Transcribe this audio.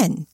when?